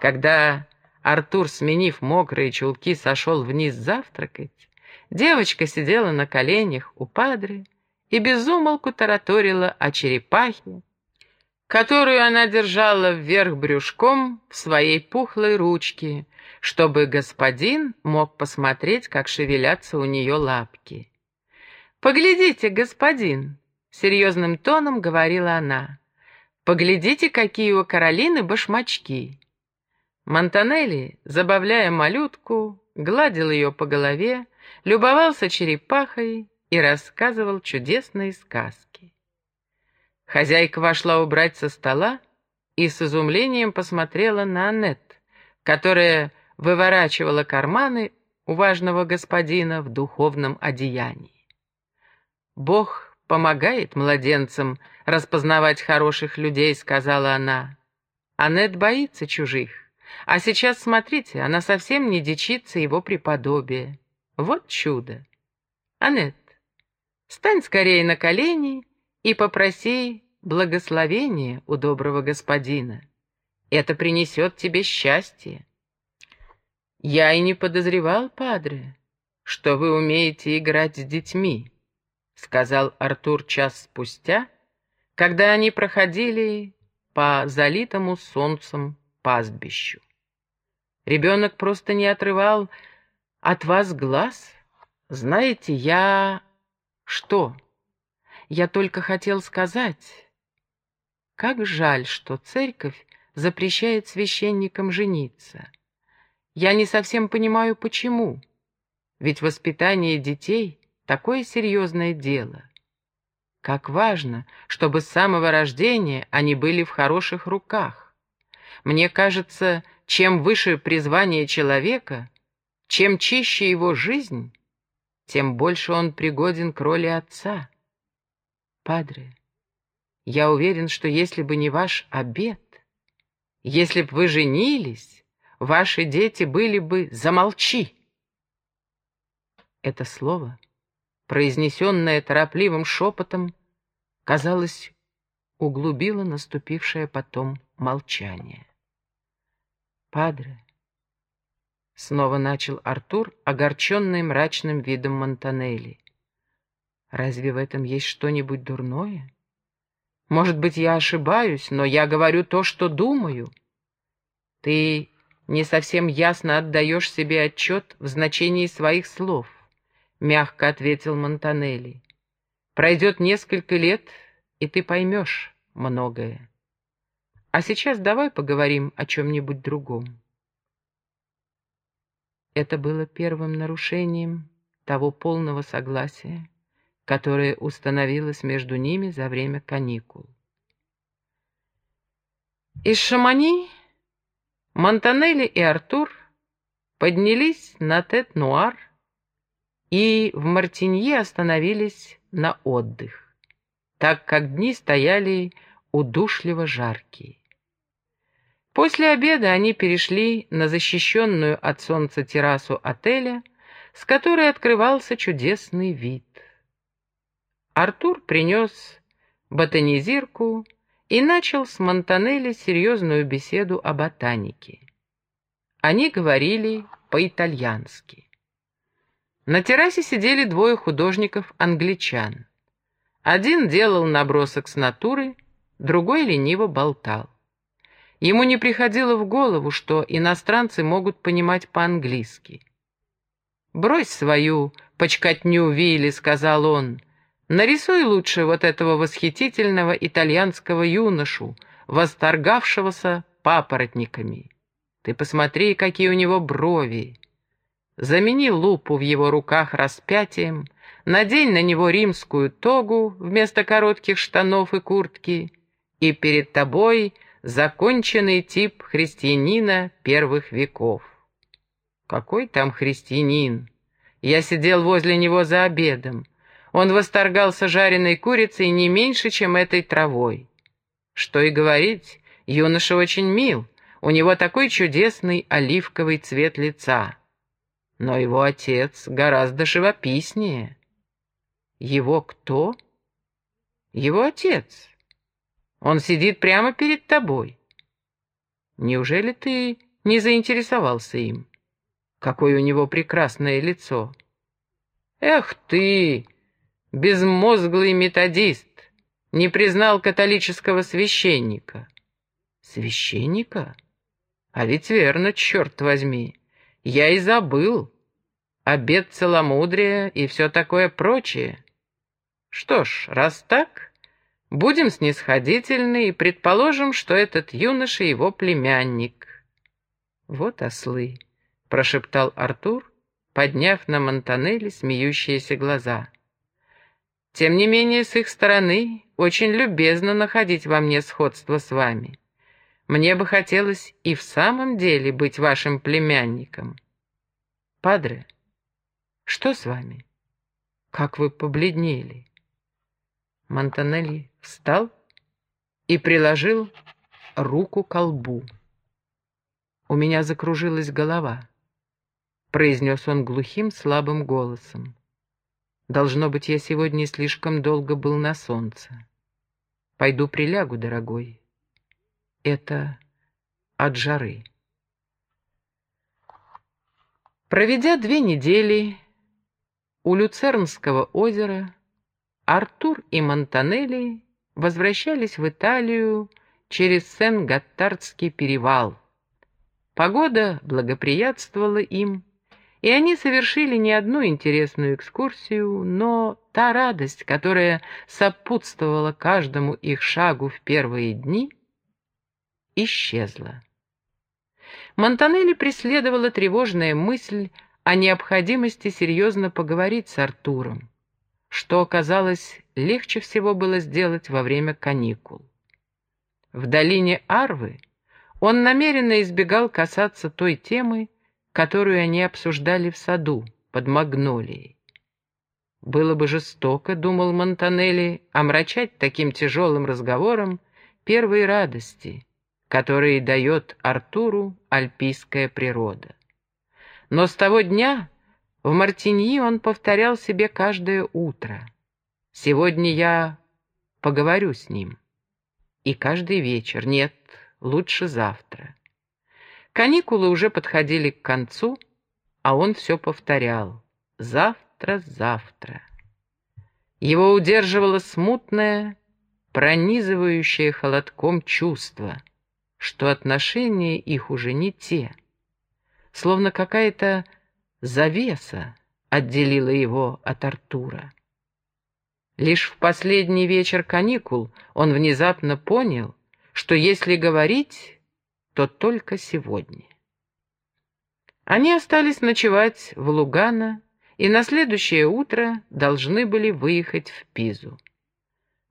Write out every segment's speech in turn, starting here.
Когда Артур, сменив мокрые чулки, сошел вниз завтракать, девочка сидела на коленях у падры и безумолку тараторила о черепахе, которую она держала вверх брюшком в своей пухлой ручке, чтобы господин мог посмотреть, как шевелятся у нее лапки. «Поглядите, господин!» — серьезным тоном говорила она. «Поглядите, какие у Каролины башмачки!» Монтанелли, забавляя малютку, гладил ее по голове, любовался черепахой и рассказывал чудесные сказки. Хозяйка вошла убрать со стола и с изумлением посмотрела на Аннет, которая выворачивала карманы у важного господина в духовном одеянии. «Бог помогает младенцам распознавать хороших людей», — сказала она. Аннет боится чужих. А сейчас, смотрите, она совсем не дичится его преподобия. Вот чудо. Аннет, стань скорее на колени и попроси благословения у доброго господина. Это принесет тебе счастье. Я и не подозревал, падре, что вы умеете играть с детьми, сказал Артур час спустя, когда они проходили по залитому солнцем пастбищу. Ребенок просто не отрывал от вас глаз. Знаете, я... Что? Я только хотел сказать... Как жаль, что церковь запрещает священникам жениться. Я не совсем понимаю, почему. Ведь воспитание детей — такое серьезное дело. Как важно, чтобы с самого рождения они были в хороших руках. Мне кажется, чем выше призвание человека, чем чище его жизнь, тем больше он пригоден к роли отца. Падре, я уверен, что если бы не ваш обет, если б вы женились, ваши дети были бы «замолчи». Это слово, произнесенное торопливым шепотом, казалось, углубило наступившее потом молчание. «Падре», — снова начал Артур, огорченный мрачным видом Монтанелли. «Разве в этом есть что-нибудь дурное? Может быть, я ошибаюсь, но я говорю то, что думаю. Ты не совсем ясно отдаешь себе отчет в значении своих слов», — мягко ответил Монтанелли. «Пройдет несколько лет, и ты поймешь многое». А сейчас давай поговорим о чем-нибудь другом. Это было первым нарушением того полного согласия, которое установилось между ними за время каникул. Из Шамани Монтанелли и Артур поднялись на Тет-Нуар и в Мартинье остановились на отдых, так как дни стояли удушливо жаркие. После обеда они перешли на защищенную от солнца террасу отеля, с которой открывался чудесный вид. Артур принес ботанизирку и начал с Монтанелли серьезную беседу о ботанике. Они говорили по-итальянски. На террасе сидели двое художников-англичан. Один делал набросок с натуры, другой лениво болтал. Ему не приходило в голову, что иностранцы могут понимать по-английски. «Брось свою почкотню, Вилли», — сказал он. «Нарисуй лучше вот этого восхитительного итальянского юношу, восторгавшегося папоротниками. Ты посмотри, какие у него брови. Замени лупу в его руках распятием, надень на него римскую тогу вместо коротких штанов и куртки, и перед тобой — законченный тип христианина первых веков. Какой там христианин? Я сидел возле него за обедом. Он восторгался жареной курицей не меньше, чем этой травой. Что и говорить, юноша очень мил, у него такой чудесный оливковый цвет лица. Но его отец гораздо живописнее. Его кто? Его отец. Он сидит прямо перед тобой. Неужели ты не заинтересовался им. Какое у него прекрасное лицо. Эх ты, безмозглый методист, не признал католического священника. Священника? А ведь верно, черт возьми. Я и забыл. Обед целомудрия и все такое прочее. Что ж, раз так, будем снисходительны и предположим, что этот юноша его племянник. Вот ослы, прошептал Артур, подняв на Монтанелли смеющиеся глаза. Тем не менее, с их стороны очень любезно находить во мне сходство с вами. Мне бы хотелось и в самом деле быть вашим племянником. Падре, что с вами? Как вы побледнели? Монтанелли встал и приложил руку к колбу. У меня закружилась голова, произнес он глухим, слабым голосом. Должно быть, я сегодня слишком долго был на солнце. Пойду прилягу, дорогой это от жары. Проведя две недели у Люцернского озера, Артур и Монтанелли возвращались в Италию через Сен-Готтардский перевал. Погода благоприятствовала им, и они совершили не одну интересную экскурсию, но та радость, которая сопутствовала каждому их шагу в первые дни — исчезла. Монтанелли преследовала тревожная мысль о необходимости серьезно поговорить с Артуром, что, оказалось, легче всего было сделать во время каникул. В долине Арвы он намеренно избегал касаться той темы, которую они обсуждали в саду под магнолией. Было бы жестоко, думал Монтанелли, омрачать таким тяжелым разговором первые радости — которые дает Артуру альпийская природа. Но с того дня в Мартиньи он повторял себе каждое утро. «Сегодня я поговорю с ним». И каждый вечер, нет, лучше завтра. Каникулы уже подходили к концу, а он все повторял. «Завтра, завтра». Его удерживало смутное, пронизывающее холодком чувство — что отношения их уже не те. Словно какая-то завеса отделила его от Артура. Лишь в последний вечер каникул он внезапно понял, что если говорить, то только сегодня. Они остались ночевать в Лугано и на следующее утро должны были выехать в Пизу.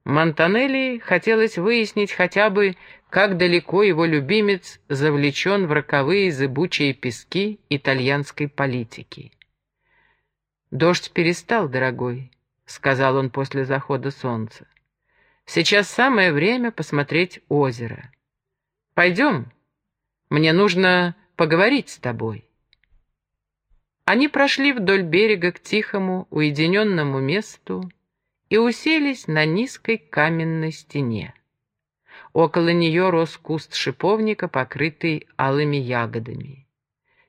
Монтанелли хотелось выяснить хотя бы, как далеко его любимец завлечен в роковые зыбучие пески итальянской политики. «Дождь перестал, дорогой», — сказал он после захода солнца. «Сейчас самое время посмотреть озеро. Пойдем, мне нужно поговорить с тобой». Они прошли вдоль берега к тихому, уединенному месту и уселись на низкой каменной стене. Около нее рос куст шиповника, покрытый алыми ягодами.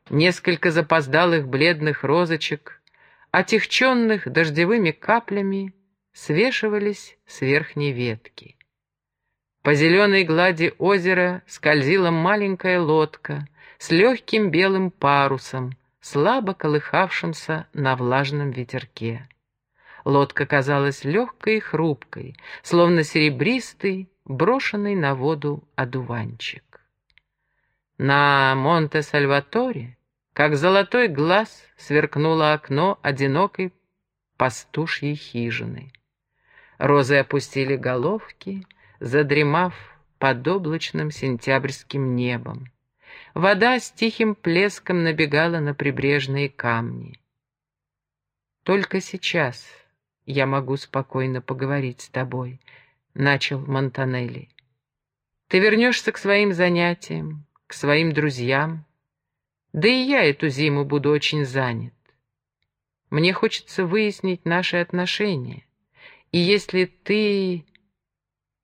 Несколько запоздалых бледных розочек, отягченных дождевыми каплями, свешивались с верхней ветки. По зеленой глади озера скользила маленькая лодка с легким белым парусом, слабо колыхавшимся на влажном ветерке. Лодка казалась легкой и хрупкой, словно серебристый, брошенный на воду одуванчик. На Монте-Сальваторе, как золотой глаз, сверкнуло окно одинокой пастушьей хижины. Розы опустили головки, задремав под облачным сентябрьским небом. Вода с тихим плеском набегала на прибрежные камни. Только сейчас я могу спокойно поговорить с тобой, — начал Монтанелли. «Ты вернешься к своим занятиям, к своим друзьям. Да и я эту зиму буду очень занят. Мне хочется выяснить наши отношения. И если ты